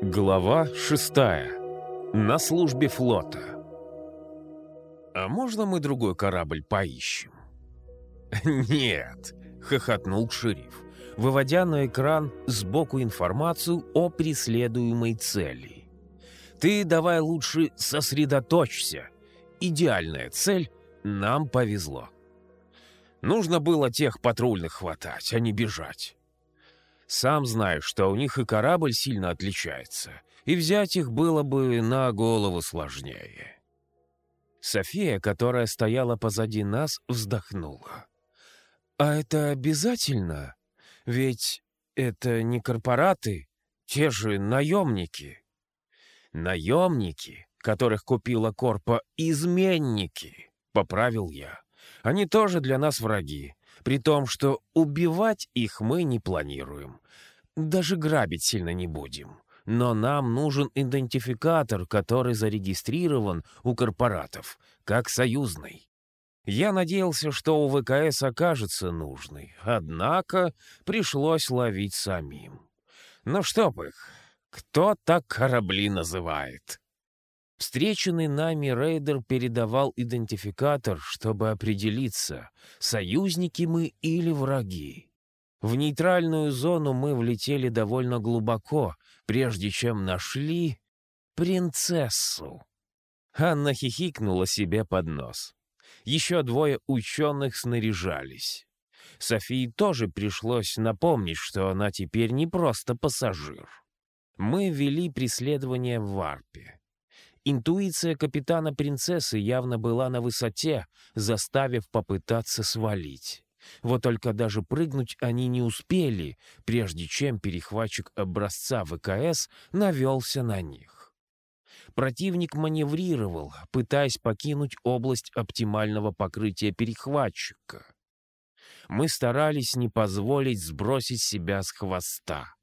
Глава шестая. На службе флота. «А можно мы другой корабль поищем?» «Нет», — хохотнул шериф, выводя на экран сбоку информацию о преследуемой цели. «Ты давай лучше сосредоточься. Идеальная цель — нам повезло. Нужно было тех патрульных хватать, а не бежать. Сам знаешь, что у них и корабль сильно отличается, и взять их было бы на голову сложнее». София, которая стояла позади нас, вздохнула. «А это обязательно? Ведь это не корпораты, те же наемники». «Наемники, которых купила Корпа, изменники», — поправил я. «Они тоже для нас враги, при том, что убивать их мы не планируем. Даже грабить сильно не будем. Но нам нужен идентификатор, который зарегистрирован у корпоратов, как союзный. Я надеялся, что у ВКС окажется нужный, однако пришлось ловить самим. Ну чтоб их, кто так корабли называет? Встреченный нами рейдер передавал идентификатор, чтобы определиться, союзники мы или враги. В нейтральную зону мы влетели довольно глубоко, прежде чем нашли принцессу. Анна хихикнула себе под нос. Еще двое ученых снаряжались. Софии тоже пришлось напомнить, что она теперь не просто пассажир. Мы вели преследование в варпе. Интуиция капитана принцессы явно была на высоте, заставив попытаться свалить. Вот только даже прыгнуть они не успели, прежде чем перехватчик образца ВКС навелся на них. Противник маневрировал, пытаясь покинуть область оптимального покрытия перехватчика. Мы старались не позволить сбросить себя с хвоста.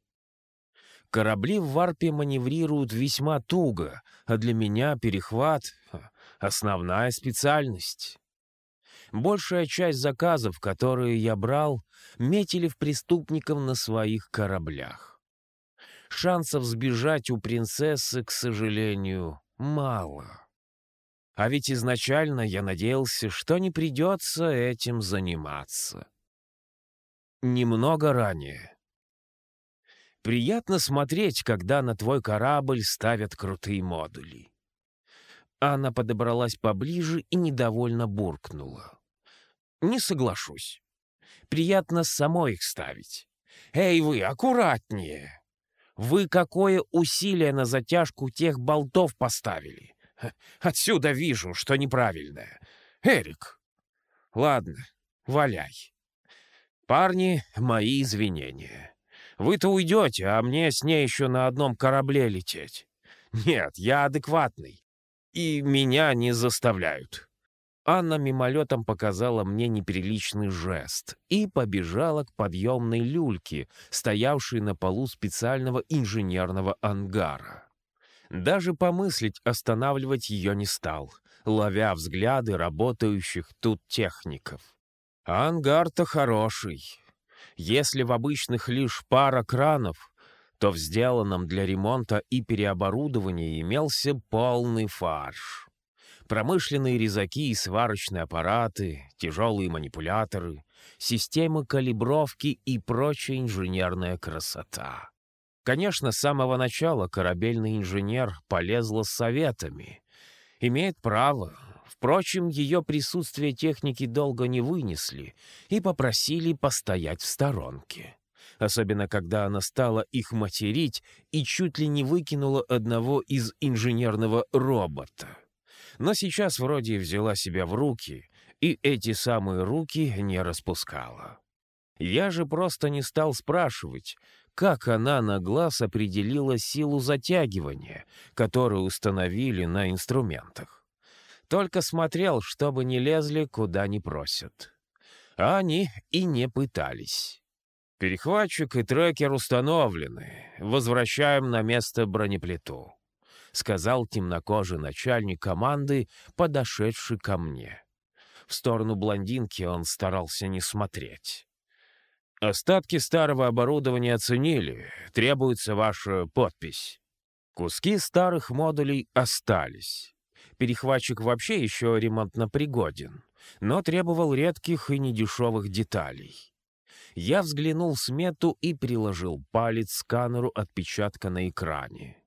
Корабли в варпе маневрируют весьма туго, а для меня перехват — основная специальность. Большая часть заказов, которые я брал, метили в преступников на своих кораблях. Шансов сбежать у принцессы, к сожалению, мало. А ведь изначально я надеялся, что не придется этим заниматься. Немного ранее. Приятно смотреть, когда на твой корабль ставят крутые модули. Анна подобралась поближе и недовольно буркнула. «Не соглашусь. Приятно самой их ставить. Эй вы, аккуратнее!» Вы какое усилие на затяжку тех болтов поставили? Отсюда вижу, что неправильное. Эрик. Ладно, валяй. Парни, мои извинения. Вы-то уйдете, а мне с ней еще на одном корабле лететь. Нет, я адекватный. И меня не заставляют. Анна мимолетом показала мне неприличный жест и побежала к подъемной люльке, стоявшей на полу специального инженерного ангара. Даже помыслить останавливать ее не стал, ловя взгляды работающих тут техников. ангар-то хороший. Если в обычных лишь пара кранов, то в сделанном для ремонта и переоборудования имелся полный фарш. Промышленные резаки и сварочные аппараты, тяжелые манипуляторы, системы калибровки и прочая инженерная красота. Конечно, с самого начала корабельный инженер полезла с советами. Имеет право. Впрочем, ее присутствие техники долго не вынесли и попросили постоять в сторонке. Особенно, когда она стала их материть и чуть ли не выкинула одного из инженерного робота но сейчас вроде взяла себя в руки, и эти самые руки не распускала. Я же просто не стал спрашивать, как она на глаз определила силу затягивания, которую установили на инструментах. Только смотрел, чтобы не лезли, куда не просят. А они и не пытались. Перехватчик и трекер установлены. Возвращаем на место бронеплиту сказал темнокожий начальник команды, подошедший ко мне. В сторону блондинки он старался не смотреть. «Остатки старого оборудования оценили. Требуется ваша подпись». Куски старых модулей остались. Перехватчик вообще еще ремонтно пригоден, но требовал редких и недешевых деталей. Я взглянул в смету и приложил палец сканеру отпечатка на экране.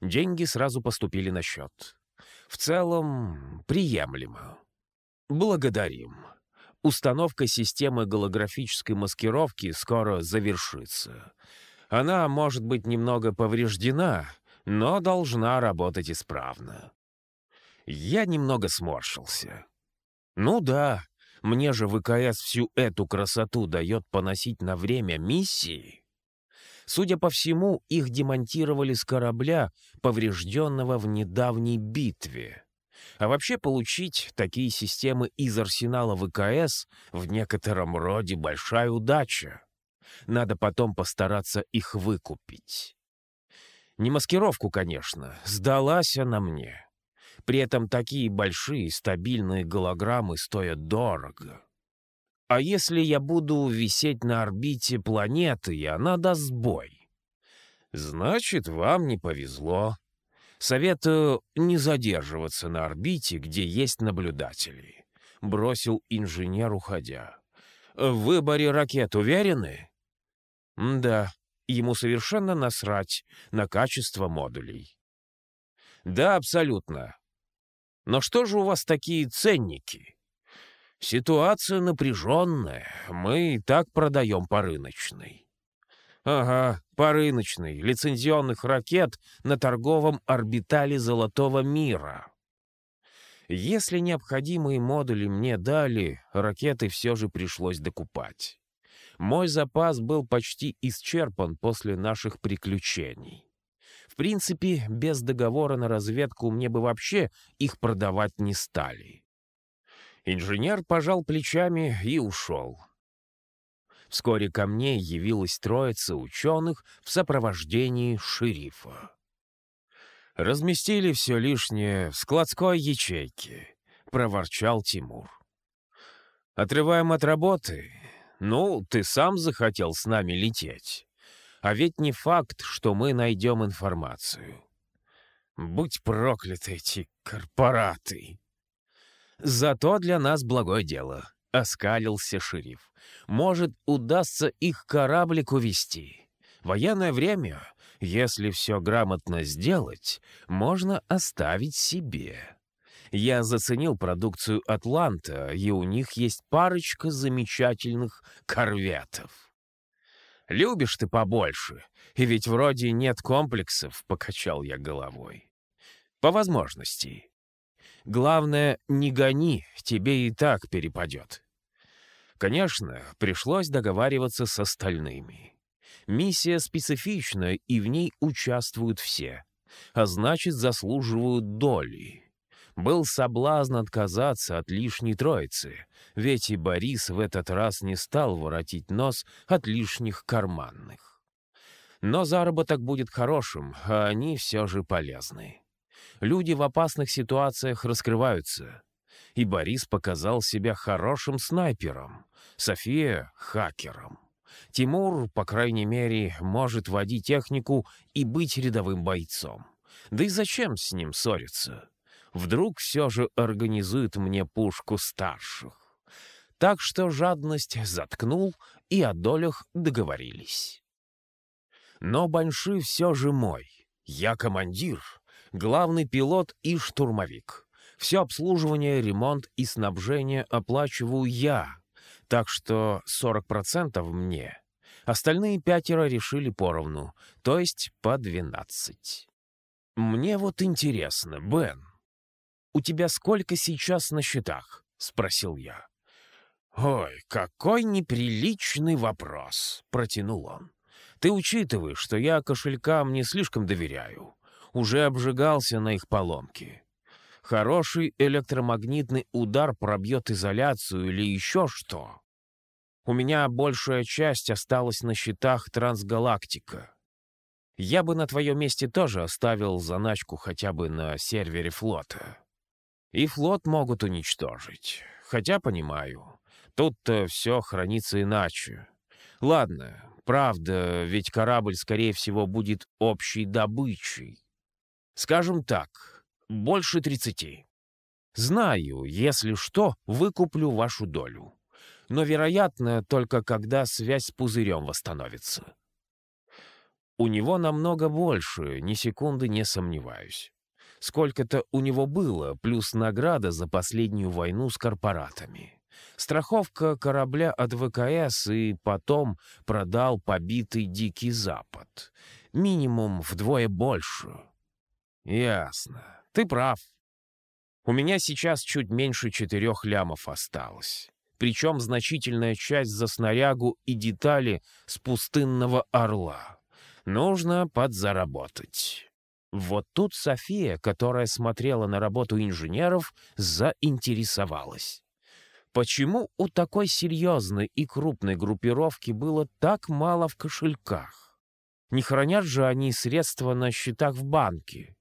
Деньги сразу поступили на счет. В целом, приемлемо. Благодарим. Установка системы голографической маскировки скоро завершится. Она может быть немного повреждена, но должна работать исправно. Я немного сморщился. Ну да, мне же ВКС всю эту красоту дает поносить на время миссии. Судя по всему, их демонтировали с корабля, поврежденного в недавней битве. А вообще получить такие системы из арсенала ВКС в некотором роде большая удача. Надо потом постараться их выкупить. Не маскировку, конечно, сдалась она мне. При этом такие большие стабильные голограммы стоят дорого. А если я буду висеть на орбите планеты, и она даст сбой? Значит, вам не повезло. Советую не задерживаться на орбите, где есть наблюдатели. Бросил инженер, уходя. В выборе ракет уверены? Да, ему совершенно насрать на качество модулей. Да, абсолютно. Но что же у вас такие ценники? Ситуация напряженная. Мы и так продаем по рыночной. Ага, по рыночной. Лицензионных ракет на торговом орбитале Золотого мира. Если необходимые модули мне дали, ракеты все же пришлось докупать. Мой запас был почти исчерпан после наших приключений. Принципе, без договора на разведку мне бы вообще их продавать не стали. Инженер пожал плечами и ушел. Вскоре ко мне явилась троица ученых в сопровождении шерифа. «Разместили все лишнее в складской ячейке», — проворчал Тимур. «Отрываем от работы. Ну, ты сам захотел с нами лететь. А ведь не факт, что мы найдем информацию. Будь прокляты эти корпораты!» «Зато для нас благое дело», — оскалился шериф. «Может, удастся их кораблик увести. Военное время, если все грамотно сделать, можно оставить себе». Я заценил продукцию «Атланта», и у них есть парочка замечательных корветов. «Любишь ты побольше, и ведь вроде нет комплексов», — покачал я головой. «По возможности. Главное, не гони, тебе и так перепадет». Конечно, пришлось договариваться с остальными. Миссия специфичная, и в ней участвуют все, а значит, заслуживают доли. Был соблазн отказаться от лишней троицы, ведь и Борис в этот раз не стал воротить нос от лишних карманных. Но заработок будет хорошим, а они все же полезны. Люди в опасных ситуациях раскрываются. И Борис показал себя хорошим снайпером, София — хакером. Тимур, по крайней мере, может водить технику и быть рядовым бойцом. Да и зачем с ним ссориться? Вдруг все же организует мне пушку старших. Так что жадность заткнул, и о долях договорились. Но Банши все же мой. Я командир, главный пилот и штурмовик. Все обслуживание, ремонт и снабжение оплачиваю я, так что 40% мне. Остальные пятеро решили поровну, то есть по 12. Мне вот интересно, Бен, у тебя сколько сейчас на счетах?» — спросил я. «Ой, какой неприличный вопрос!» — протянул он. «Ты учитываешь, что я кошелькам не слишком доверяю. Уже обжигался на их поломке. Хороший электромагнитный удар пробьет изоляцию или еще что. У меня большая часть осталась на счетах Трансгалактика. Я бы на твоем месте тоже оставил заначку хотя бы на сервере флота. И флот могут уничтожить. Хотя понимаю, тут-то все хранится иначе. Ладно, правда, ведь корабль, скорее всего, будет общей добычей. Скажем так, больше тридцати. Знаю, если что, выкуплю вашу долю. Но, вероятно, только когда связь с пузырем восстановится. У него намного больше, ни секунды не сомневаюсь. Сколько-то у него было, плюс награда за последнюю войну с корпоратами. Страховка корабля от ВКС и потом продал побитый Дикий Запад. Минимум вдвое больше. Ясно. Ты прав. У меня сейчас чуть меньше четырех лямов осталось. Причем значительная часть за снарягу и детали с пустынного орла. Нужно подзаработать. Вот тут София, которая смотрела на работу инженеров, заинтересовалась. Почему у такой серьезной и крупной группировки было так мало в кошельках? Не хранят же они средства на счетах в банке,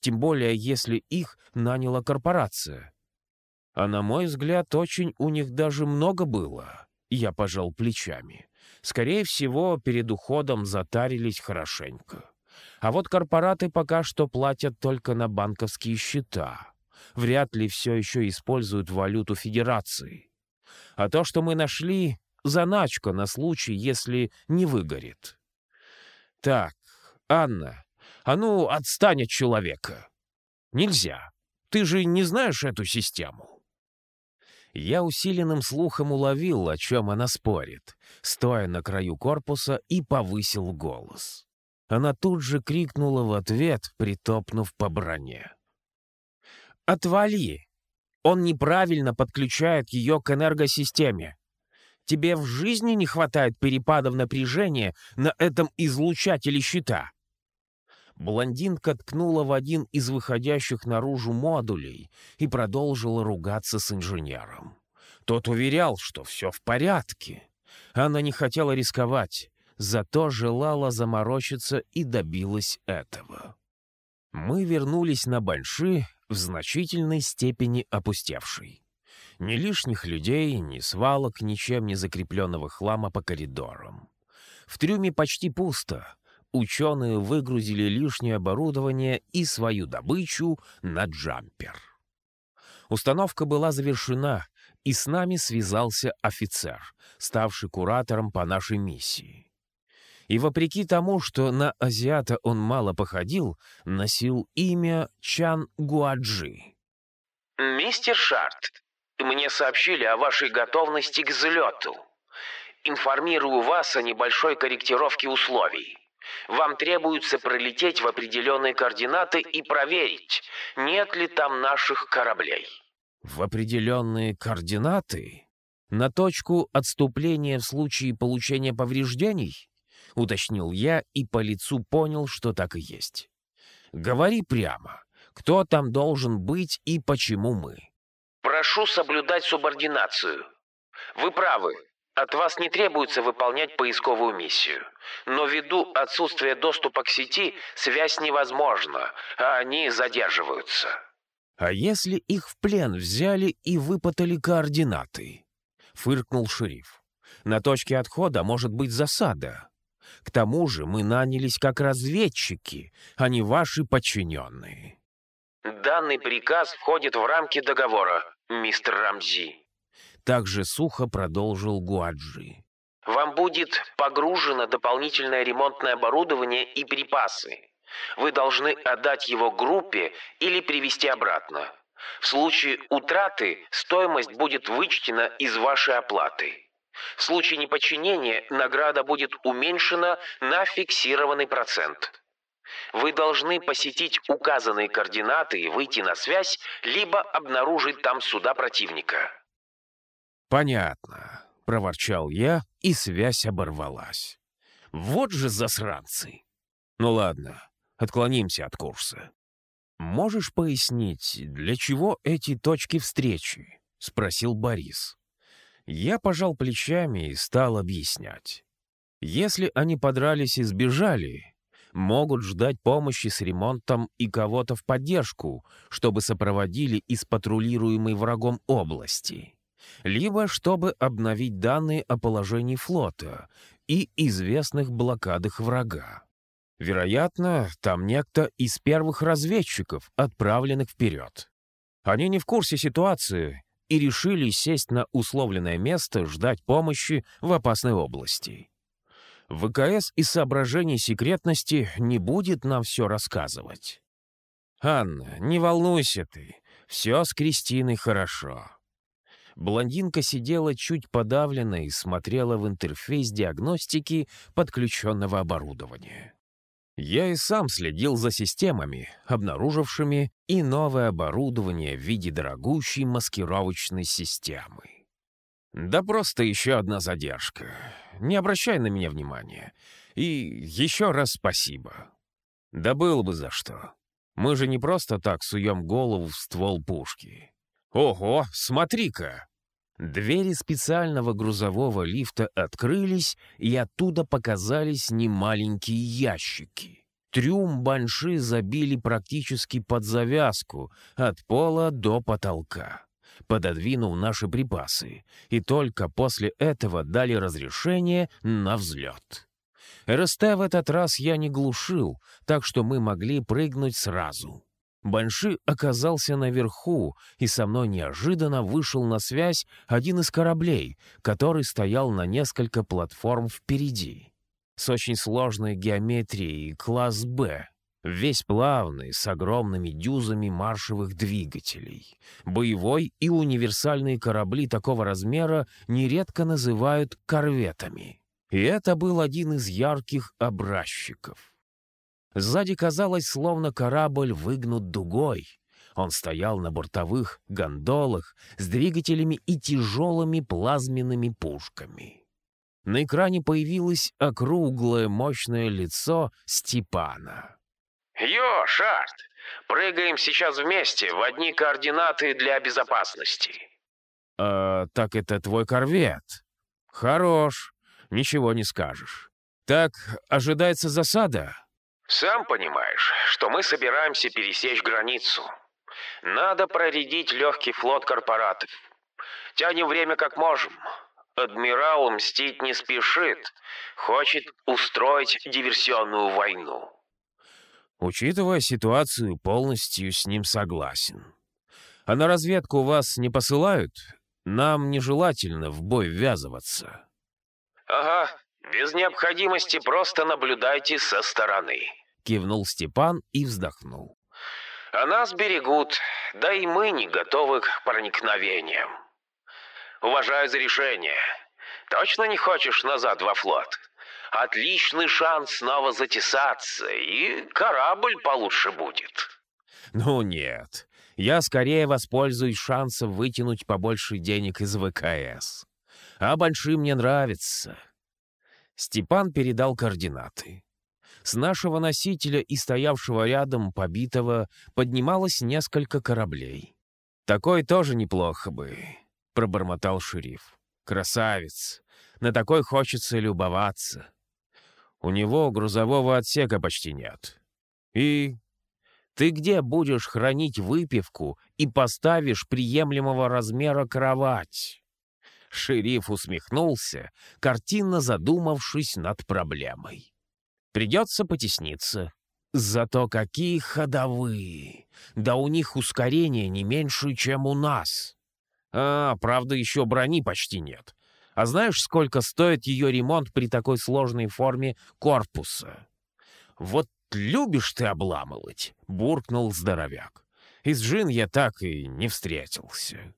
тем более если их наняла корпорация. А на мой взгляд, очень у них даже много было. Я пожал плечами. Скорее всего, перед уходом затарились хорошенько. А вот корпораты пока что платят только на банковские счета. Вряд ли все еще используют валюту Федерации. А то, что мы нашли, заначка на случай, если не выгорит. Так, Анна, а ну отстань от человека. Нельзя. Ты же не знаешь эту систему. Я усиленным слухом уловил, о чем она спорит, стоя на краю корпуса и повысил голос. Она тут же крикнула в ответ, притопнув по броне. «Отвали! Он неправильно подключает ее к энергосистеме. Тебе в жизни не хватает перепадов напряжения на этом излучателе щита. Блондинка ткнула в один из выходящих наружу модулей и продолжила ругаться с инженером. Тот уверял, что все в порядке. Она не хотела рисковать, зато желала заморочиться и добилась этого. Мы вернулись на Банши в значительной степени опустевшей. Ни лишних людей, ни свалок, ничем не закрепленного хлама по коридорам. В трюме почти пусто, ученые выгрузили лишнее оборудование и свою добычу на джампер. Установка была завершена, и с нами связался офицер, ставший куратором по нашей миссии. И вопреки тому, что на азиата он мало походил, носил имя Чан Гуаджи. «Мистер Шарт, мне сообщили о вашей готовности к взлету. Информирую вас о небольшой корректировке условий. Вам требуется пролететь в определенные координаты и проверить, нет ли там наших кораблей. В определенные координаты? На точку отступления в случае получения повреждений? Уточнил я и по лицу понял, что так и есть. Говори прямо, кто там должен быть и почему мы. Прошу соблюдать субординацию. Вы правы, от вас не требуется выполнять поисковую миссию. Но ввиду отсутствия доступа к сети, связь невозможна, а они задерживаются. «А если их в плен взяли и выпытали координаты?» — фыркнул шериф. «На точке отхода может быть засада. К тому же мы нанялись как разведчики, а не ваши подчиненные». «Данный приказ входит в рамки договора, мистер Рамзи», также сухо продолжил Гуаджи. «Вам будет погружено дополнительное ремонтное оборудование и припасы. Вы должны отдать его группе или привезти обратно. В случае утраты стоимость будет вычтена из вашей оплаты. В случае неподчинения награда будет уменьшена на фиксированный процент. Вы должны посетить указанные координаты и выйти на связь, либо обнаружить там суда противника. «Понятно», — проворчал я, и связь оборвалась. «Вот же засранцы!» «Ну ладно, отклонимся от курса». «Можешь пояснить, для чего эти точки встречи?» — спросил Борис. Я пожал плечами и стал объяснять. Если они подрались и сбежали, могут ждать помощи с ремонтом и кого-то в поддержку, чтобы сопроводили из патрулируемой врагом области либо чтобы обновить данные о положении флота и известных блокадах врага. Вероятно, там некто из первых разведчиков, отправленных вперед. Они не в курсе ситуации и решили сесть на условленное место, ждать помощи в опасной области. ВКС из соображений секретности не будет нам все рассказывать. «Анна, не волнуйся ты, все с Кристиной хорошо». Блондинка сидела чуть подавленно и смотрела в интерфейс диагностики подключенного оборудования. Я и сам следил за системами, обнаружившими и новое оборудование в виде дорогущей маскировочной системы. Да просто еще одна задержка. Не обращай на меня внимания. И еще раз спасибо. Да было бы за что. Мы же не просто так суем голову в ствол пушки. Ого, смотри-ка! Двери специального грузового лифта открылись, и оттуда показались немаленькие ящики. Трюм банши забили практически под завязку, от пола до потолка, пододвинув наши припасы, и только после этого дали разрешение на взлет. РСТ в этот раз я не глушил, так что мы могли прыгнуть сразу. Банши оказался наверху, и со мной неожиданно вышел на связь один из кораблей, который стоял на несколько платформ впереди. С очень сложной геометрией класс «Б», весь плавный, с огромными дюзами маршевых двигателей. Боевой и универсальные корабли такого размера нередко называют корветами. И это был один из ярких образчиков. Сзади казалось, словно корабль выгнут дугой. Он стоял на бортовых гондолах с двигателями и тяжелыми плазменными пушками. На экране появилось округлое мощное лицо Степана. «Йо, Шарт, прыгаем сейчас вместе в одни координаты для безопасности». «А, так это твой корвет. Хорош, ничего не скажешь. Так, ожидается засада?» Сам понимаешь, что мы собираемся пересечь границу. Надо проредить легкий флот корпоратов. Тянем время как можем. Адмирал мстить не спешит. Хочет устроить диверсионную войну. Учитывая ситуацию, полностью с ним согласен. А на разведку вас не посылают? Нам нежелательно в бой ввязываться. Ага, без необходимости просто наблюдайте со стороны. Кивнул Степан и вздохнул. А нас берегут, да и мы не готовы к проникновениям. Уважаю за решение. Точно не хочешь назад во флот? Отличный шанс снова затесаться, и корабль получше будет. Ну нет, я скорее воспользуюсь шансом вытянуть побольше денег из ВКС. А большим мне нравится. Степан передал координаты. С нашего носителя и стоявшего рядом побитого поднималось несколько кораблей. «Такой тоже неплохо бы», — пробормотал шериф. «Красавец! На такой хочется любоваться. У него грузового отсека почти нет. И ты где будешь хранить выпивку и поставишь приемлемого размера кровать?» Шериф усмехнулся, картинно задумавшись над проблемой. Придется потесниться. Зато какие ходовые! Да у них ускорение не меньше, чем у нас. А, правда, еще брони почти нет. А знаешь, сколько стоит ее ремонт при такой сложной форме корпуса? Вот любишь ты обламывать, буркнул здоровяк. Из джин я так и не встретился.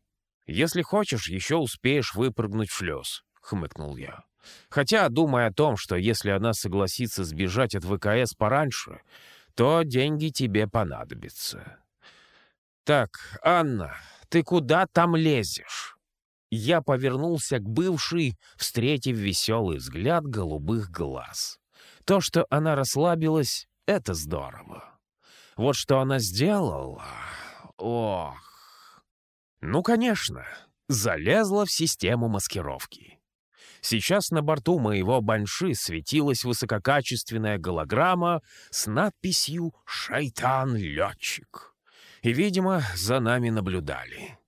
«Если хочешь, еще успеешь выпрыгнуть в шлюз», — хмыкнул я. Хотя, думая о том, что если она согласится сбежать от ВКС пораньше, то деньги тебе понадобятся. «Так, Анна, ты куда там лезешь?» Я повернулся к бывшей, встретив веселый взгляд голубых глаз. То, что она расслабилась, — это здорово. Вот что она сделала... Ох! Ну, конечно, залезла в систему маскировки. Сейчас на борту моего банши светилась высококачественная голограмма с надписью «Шайтан-летчик». И, видимо, за нами наблюдали.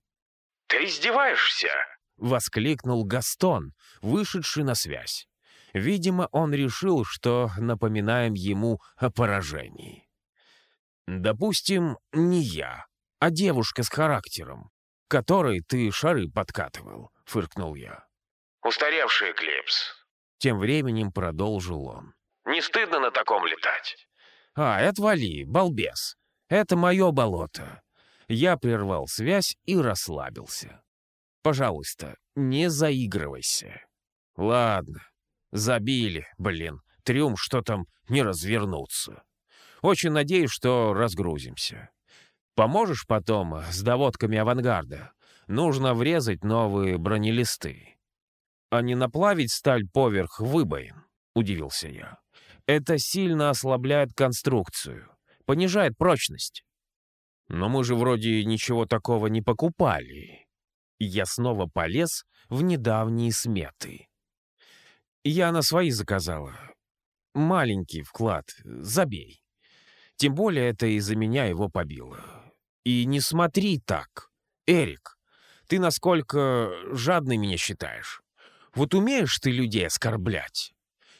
«Ты издеваешься?» — воскликнул Гастон, вышедший на связь. Видимо, он решил, что напоминаем ему о поражении. Допустим, не я, а девушка с характером, которой ты шары подкатывал, — фыркнул я. «Устаревший Эклипс», — тем временем продолжил он. «Не стыдно на таком летать?» «А, отвали, балбес. Это мое болото». Я прервал связь и расслабился. «Пожалуйста, не заигрывайся». «Ладно, забили, блин, трюм, что там не развернуться. Очень надеюсь, что разгрузимся. Поможешь потом с доводками авангарда? Нужно врезать новые бронелисты. А не наплавить сталь поверх выбоин, удивился я. Это сильно ослабляет конструкцию, понижает прочность. Но мы же вроде ничего такого не покупали. Я снова полез в недавние сметы. Я на свои заказала. Маленький вклад, забей. Тем более это из-за меня его побило. И не смотри так. Эрик, ты насколько жадный меня считаешь? Вот умеешь ты людей оскорблять?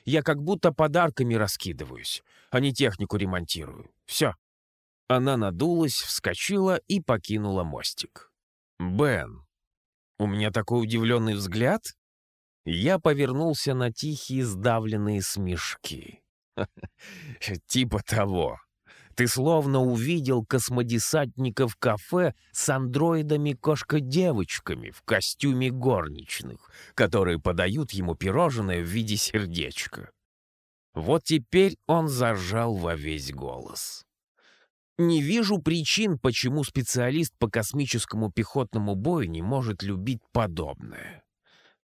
Я как будто подарками раскидываюсь, а не технику ремонтирую. Все. Она надулась, вскочила и покинула мостик. «Бен, у меня такой удивленный взгляд?» Я повернулся на тихие сдавленные смешки. «Типа того. Ты словно увидел космодесантников кафе с андроидами-кошка-девочками в костюме горничных, которые подают ему пирожное в виде сердечка. Вот теперь он зажал во весь голос. Не вижу причин, почему специалист по космическому пехотному бою не может любить подобное.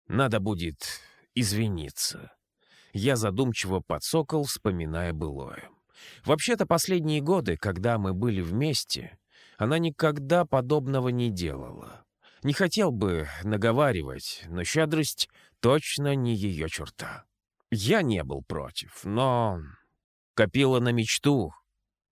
Надо будет извиниться. Я задумчиво подсокол, вспоминая былое. Вообще-то последние годы, когда мы были вместе, она никогда подобного не делала. Не хотел бы наговаривать, но щедрость точно не ее черта. Я не был против, но... Копила на мечту?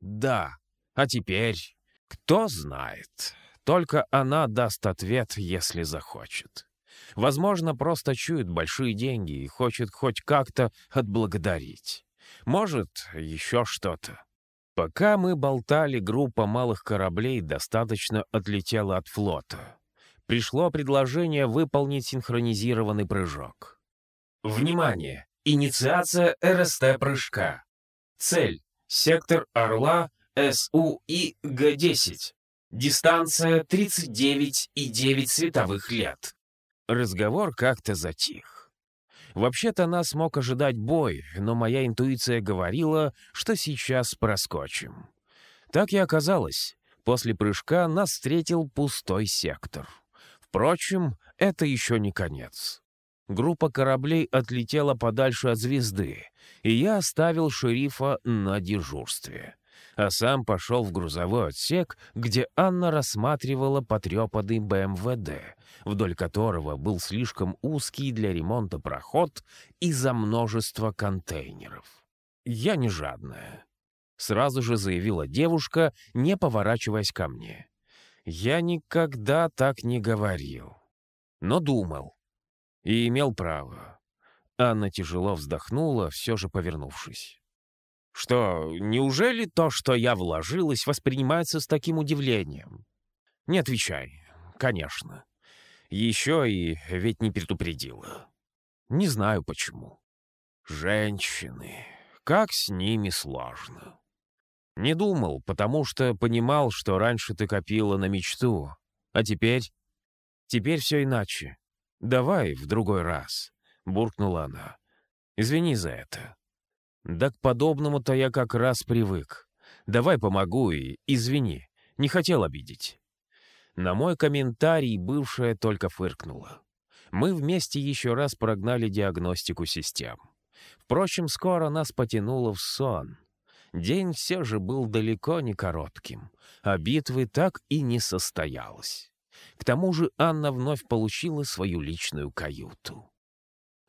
Да. А теперь... Кто знает. Только она даст ответ, если захочет. Возможно, просто чует большие деньги и хочет хоть как-то отблагодарить. Может, еще что-то. Пока мы болтали, группа малых кораблей достаточно отлетела от флота. Пришло предложение выполнить синхронизированный прыжок. Внимание! Инициация РСТ-прыжка. Цель — сектор Орла СУИ Г-10. Дистанция 39,9 световых лет. Разговор как-то затих. Вообще-то нас мог ожидать бой, но моя интуиция говорила, что сейчас проскочим. Так и оказалось. После прыжка нас встретил пустой сектор. Впрочем, это еще не конец. Группа кораблей отлетела подальше от звезды, и я оставил шерифа на дежурстве а сам пошел в грузовой отсек, где Анна рассматривала потрепанный БМВД, вдоль которого был слишком узкий для ремонта проход из-за множества контейнеров. «Я не жадная», — сразу же заявила девушка, не поворачиваясь ко мне. «Я никогда так не говорил, но думал и имел право». Анна тяжело вздохнула, все же повернувшись. Что, неужели то, что я вложилась, воспринимается с таким удивлением? Не отвечай. Конечно. Еще и ведь не предупредила. Не знаю почему. Женщины. Как с ними сложно. Не думал, потому что понимал, что раньше ты копила на мечту. А теперь... Теперь все иначе. Давай в другой раз, — буркнула она. Извини за это. Да к подобному-то я как раз привык. Давай помогу и извини, не хотел обидеть. На мой комментарий бывшая только фыркнула. Мы вместе еще раз прогнали диагностику систем. Впрочем, скоро нас потянуло в сон. День все же был далеко не коротким, а битвы так и не состоялось. К тому же Анна вновь получила свою личную каюту.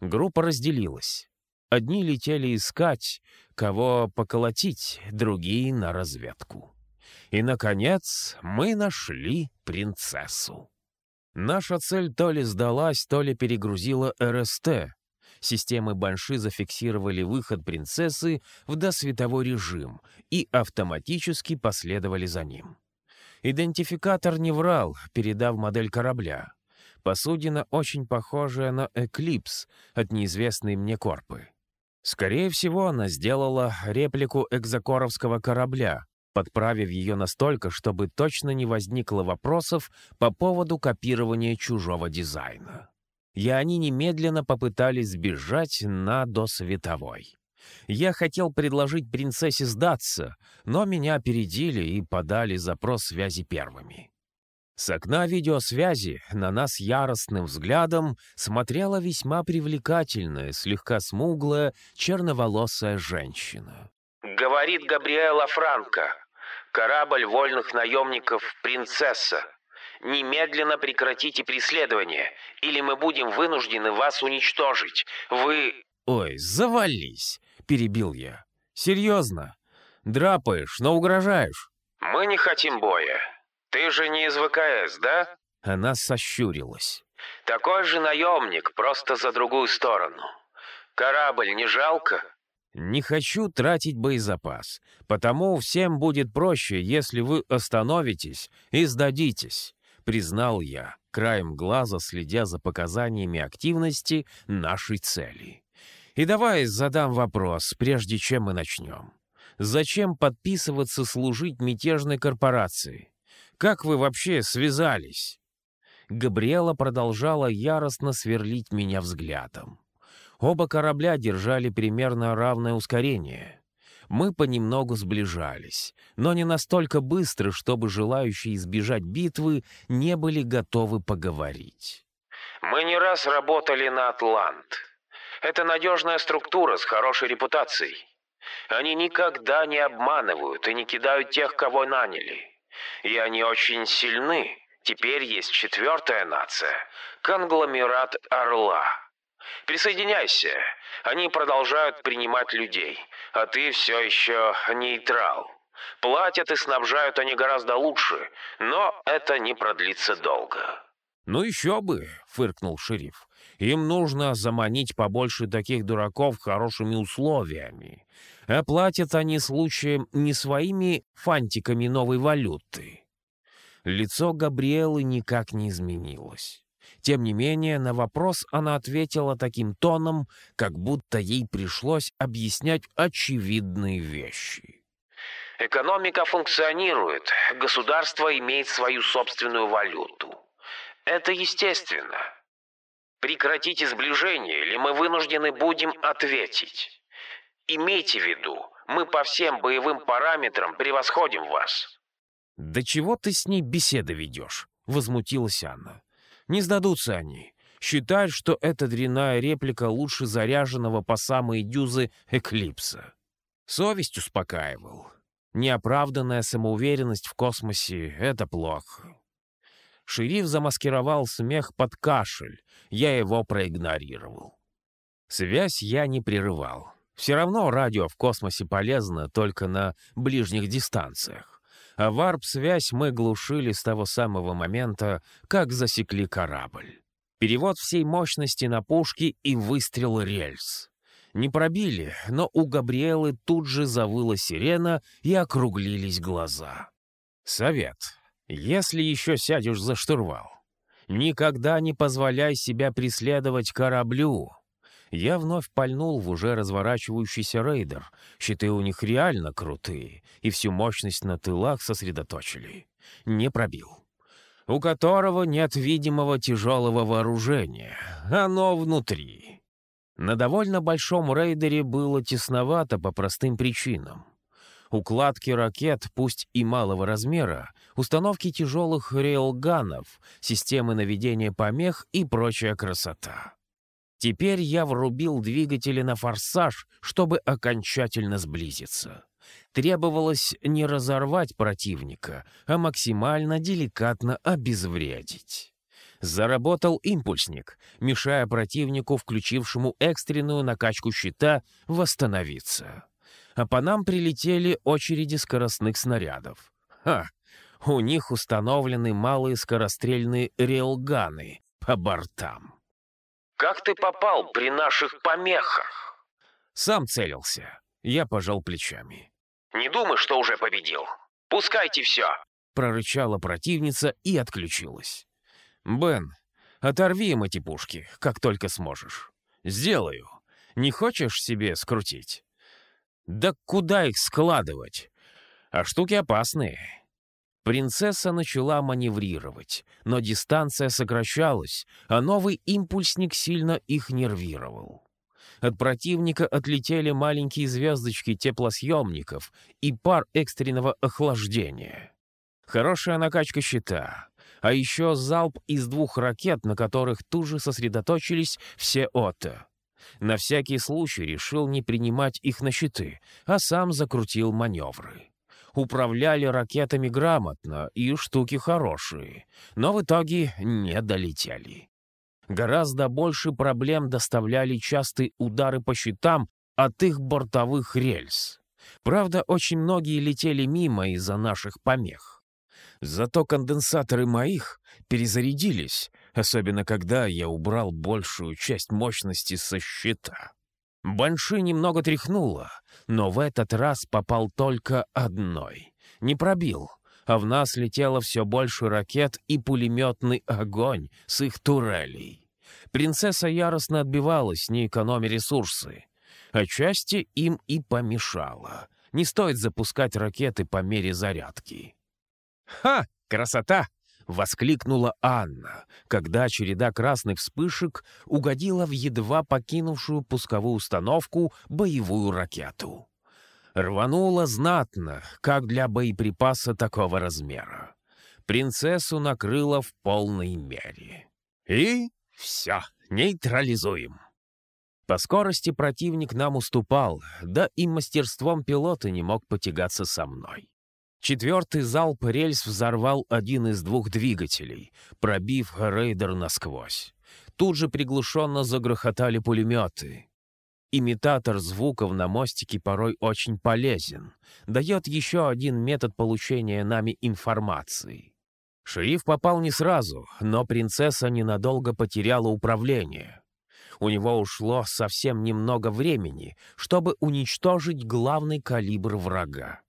Группа разделилась. Одни летели искать, кого поколотить, другие — на разведку. И, наконец, мы нашли принцессу. Наша цель то ли сдалась, то ли перегрузила РСТ. Системы Банши зафиксировали выход принцессы в досветовой режим и автоматически последовали за ним. Идентификатор не врал, передав модель корабля. Посудина очень похожая на «Эклипс» от неизвестной мне корпы. Скорее всего, она сделала реплику экзокоровского корабля, подправив ее настолько, чтобы точно не возникло вопросов по поводу копирования чужого дизайна. И они немедленно попытались сбежать на досветовой. Я хотел предложить принцессе сдаться, но меня опередили и подали запрос связи первыми. С окна видеосвязи на нас яростным взглядом смотрела весьма привлекательная, слегка смуглая, черноволосая женщина. «Говорит Габриэла Франко. Корабль вольных наемников «Принцесса». Немедленно прекратите преследование, или мы будем вынуждены вас уничтожить. Вы...» «Ой, завались!» — перебил я. «Серьезно? Драпаешь, но угрожаешь». «Мы не хотим боя. Ты же не из ВКС, да?» Она сощурилась. «Такой же наемник, просто за другую сторону. Корабль не жалко?» «Не хочу тратить боезапас, потому всем будет проще, если вы остановитесь и сдадитесь», — признал я, краем глаза следя за показаниями активности нашей цели. «И давай задам вопрос, прежде чем мы начнем. Зачем подписываться служить мятежной корпорации? Как вы вообще связались?» Габриэла продолжала яростно сверлить меня взглядом. Оба корабля держали примерно равное ускорение. Мы понемногу сближались, но не настолько быстро, чтобы желающие избежать битвы не были готовы поговорить. «Мы не раз работали на Атлант. Это надежная структура с хорошей репутацией. Они никогда не обманывают и не кидают тех, кого наняли. И они очень сильны. Теперь есть четвертая нация — конгломерат «Орла». Присоединяйся. Они продолжают принимать людей, а ты все еще нейтрал. Платят и снабжают они гораздо лучше, но это не продлится долго». «Ну еще бы», — фыркнул шериф. «Им нужно заманить побольше таких дураков хорошими условиями. А платят они случаем не своими фантиками новой валюты». Лицо Габриэлы никак не изменилось. Тем не менее, на вопрос она ответила таким тоном, как будто ей пришлось объяснять очевидные вещи. «Экономика функционирует, государство имеет свою собственную валюту. Это естественно. Прекратите сближение, или мы вынуждены будем ответить. Имейте в виду, мы по всем боевым параметрам превосходим вас». «Да чего ты с ней беседы ведешь?» — возмутилась Анна. Не сдадутся они. Считают, что эта дрянная реплика лучше заряженного по самые дюзы Эклипса. Совесть успокаивал. Неоправданная самоуверенность в космосе — это плохо. Шериф замаскировал смех под кашель. Я его проигнорировал. Связь я не прерывал. Все равно радио в космосе полезно только на ближних дистанциях а варп-связь мы глушили с того самого момента, как засекли корабль. Перевод всей мощности на пушки и выстрел рельс. Не пробили, но у Габриэлы тут же завыла сирена и округлились глаза. Совет. Если еще сядешь за штурвал, никогда не позволяй себя преследовать кораблю. Я вновь пальнул в уже разворачивающийся рейдер. Щиты у них реально крутые, и всю мощность на тылах сосредоточили. Не пробил. У которого нет видимого тяжелого вооружения. Оно внутри. На довольно большом рейдере было тесновато по простым причинам. Укладки ракет, пусть и малого размера, установки тяжелых рейлганов, системы наведения помех и прочая красота. Теперь я врубил двигатели на форсаж, чтобы окончательно сблизиться. Требовалось не разорвать противника, а максимально деликатно обезвредить. Заработал импульсник, мешая противнику, включившему экстренную накачку щита, восстановиться. А по нам прилетели очереди скоростных снарядов. Ха! У них установлены малые скорострельные рейлганы по бортам. Как ты попал при наших помехах?» Сам целился. Я пожал плечами. «Не думай, что уже победил. Пускайте все!» Прорычала противница и отключилась. «Бен, оторви им эти пушки, как только сможешь. Сделаю. Не хочешь себе скрутить?» «Да куда их складывать? А штуки опасные». Принцесса начала маневрировать, но дистанция сокращалась, а новый импульсник сильно их нервировал. От противника отлетели маленькие звездочки теплосъемников и пар экстренного охлаждения. Хорошая накачка щита, а еще залп из двух ракет, на которых тут же сосредоточились все ОТО. На всякий случай решил не принимать их на щиты, а сам закрутил маневры. Управляли ракетами грамотно, и штуки хорошие, но в итоге не долетели. Гораздо больше проблем доставляли частые удары по щитам от их бортовых рельс. Правда, очень многие летели мимо из-за наших помех. Зато конденсаторы моих перезарядились, особенно когда я убрал большую часть мощности со щита. Банши немного тряхнуло, но в этот раз попал только одной. Не пробил, а в нас летело все больше ракет и пулеметный огонь с их турелей. Принцесса яростно отбивалась, не экономя ресурсы. Отчасти им и помешала. Не стоит запускать ракеты по мере зарядки. «Ха! Красота!» — воскликнула Анна, когда череда красных вспышек угодила в едва покинувшую пусковую установку боевую ракету. Рванула знатно, как для боеприпаса такого размера. Принцессу накрыло в полной мере. И все, нейтрализуем. По скорости противник нам уступал, да и мастерством пилота не мог потягаться со мной. Четвертый залп рельс взорвал один из двух двигателей, пробив рейдер насквозь. Тут же приглушенно загрохотали пулеметы. Имитатор звуков на мостике порой очень полезен, дает еще один метод получения нами информации. Шериф попал не сразу, но принцесса ненадолго потеряла управление. У него ушло совсем немного времени, чтобы уничтожить главный калибр врага.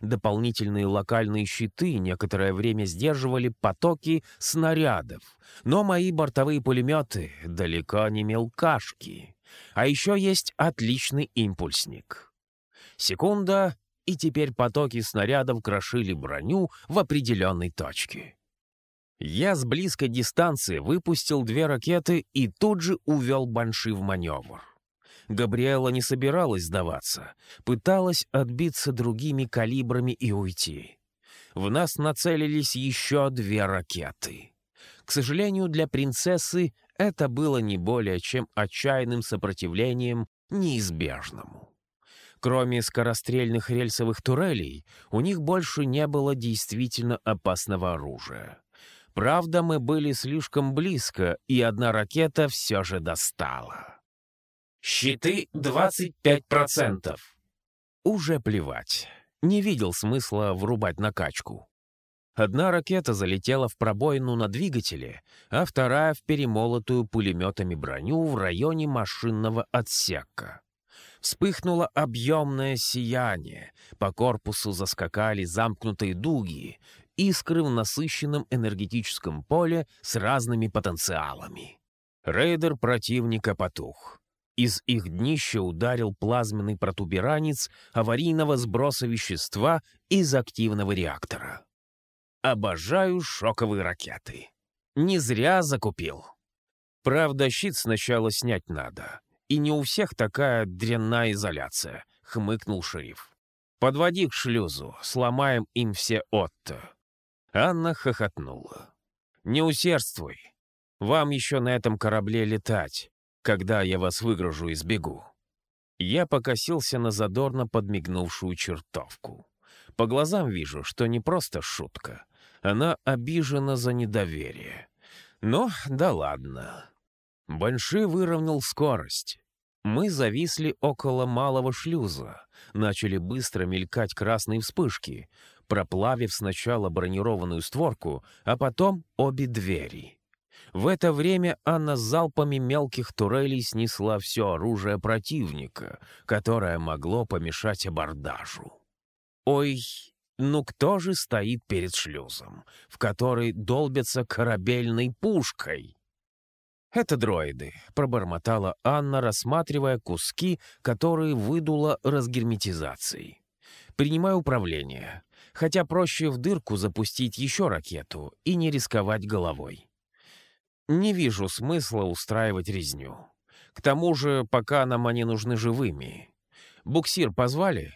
Дополнительные локальные щиты некоторое время сдерживали потоки снарядов, но мои бортовые пулеметы далеко не мелкашки. А еще есть отличный импульсник. Секунда, и теперь потоки снарядов крошили броню в определенной точке. Я с близкой дистанции выпустил две ракеты и тут же увел Банши в маневр. Габриэла не собиралась сдаваться, пыталась отбиться другими калибрами и уйти. В нас нацелились еще две ракеты. К сожалению, для принцессы это было не более чем отчаянным сопротивлением неизбежному. Кроме скорострельных рельсовых турелей, у них больше не было действительно опасного оружия. Правда, мы были слишком близко, и одна ракета все же достала. Щиты 25%. Уже плевать. Не видел смысла врубать накачку. Одна ракета залетела в пробоину на двигателе, а вторая в перемолотую пулеметами броню в районе машинного отсека. Вспыхнуло объемное сияние, по корпусу заскакали замкнутые дуги, искры в насыщенном энергетическом поле с разными потенциалами. Рейдер противника потух. Из их днища ударил плазменный протуберанец аварийного сброса вещества из активного реактора. Обожаю шоковые ракеты. Не зря закупил. Правда, щит сначала снять надо. И не у всех такая дрянная изоляция, — хмыкнул шериф. Подводи к шлюзу, сломаем им все отто. Анна хохотнула. Не усердствуй. Вам еще на этом корабле летать когда я вас выгружу и сбегу». Я покосился на задорно подмигнувшую чертовку. По глазам вижу, что не просто шутка. Она обижена за недоверие. Но да ладно. Банши выровнял скорость. Мы зависли около малого шлюза, начали быстро мелькать красные вспышки, проплавив сначала бронированную створку, а потом обе двери. В это время Анна залпами мелких турелей снесла все оружие противника, которое могло помешать абордажу. Ой, ну кто же стоит перед шлюзом, в который долбятся корабельной пушкой? «Это дроиды», — пробормотала Анна, рассматривая куски, которые выдуло разгерметизацией. «Принимаю управление, хотя проще в дырку запустить еще ракету и не рисковать головой. Не вижу смысла устраивать резню. К тому же, пока нам они нужны живыми. Буксир позвали?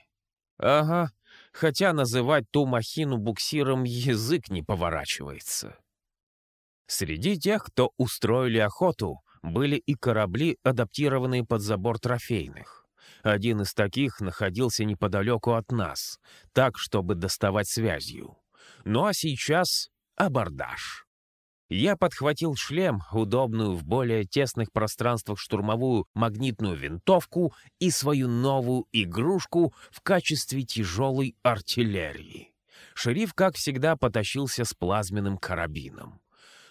Ага, хотя называть ту махину буксиром язык не поворачивается. Среди тех, кто устроили охоту, были и корабли, адаптированные под забор трофейных. Один из таких находился неподалеку от нас, так, чтобы доставать связью. Ну а сейчас абордаж. Я подхватил шлем, удобную в более тесных пространствах штурмовую магнитную винтовку и свою новую игрушку в качестве тяжелой артиллерии. Шериф, как всегда, потащился с плазменным карабином.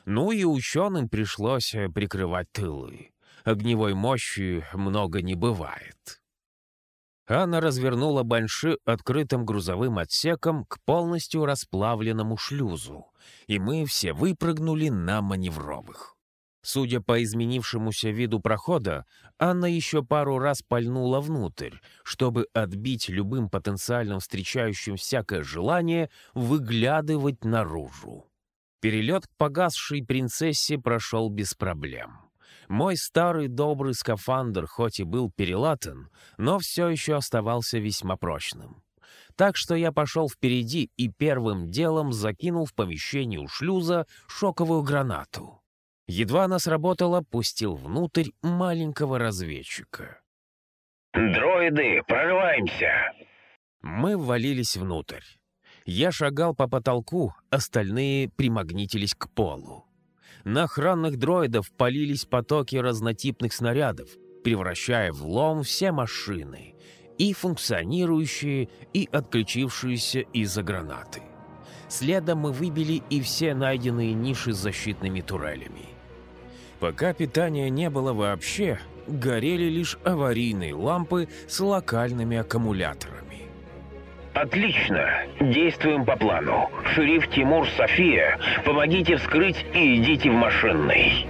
Ну и ученым пришлось э, прикрывать тылы. Огневой мощи много не бывает. Анна развернула Банши открытым грузовым отсеком к полностью расплавленному шлюзу, и мы все выпрыгнули на маневровых. Судя по изменившемуся виду прохода, Анна еще пару раз пальнула внутрь, чтобы отбить любым потенциальным встречающим всякое желание выглядывать наружу. Перелет к погасшей принцессе прошел без проблем. Мой старый добрый скафандр хоть и был перелатан, но все еще оставался весьма прочным. Так что я пошел впереди и первым делом закинул в помещение у шлюза шоковую гранату. Едва она сработала, пустил внутрь маленького разведчика. «Дроиды, прорываемся!» Мы ввалились внутрь. Я шагал по потолку, остальные примагнитились к полу. На охранных дроидов полились потоки разнотипных снарядов, превращая в лом все машины, и функционирующие, и отключившиеся из-за гранаты. Следом мы выбили и все найденные ниши с защитными турелями. Пока питания не было вообще, горели лишь аварийные лампы с локальными аккумуляторами. Отлично. Действуем по плану. Шериф Тимур София, помогите вскрыть и идите в машинный.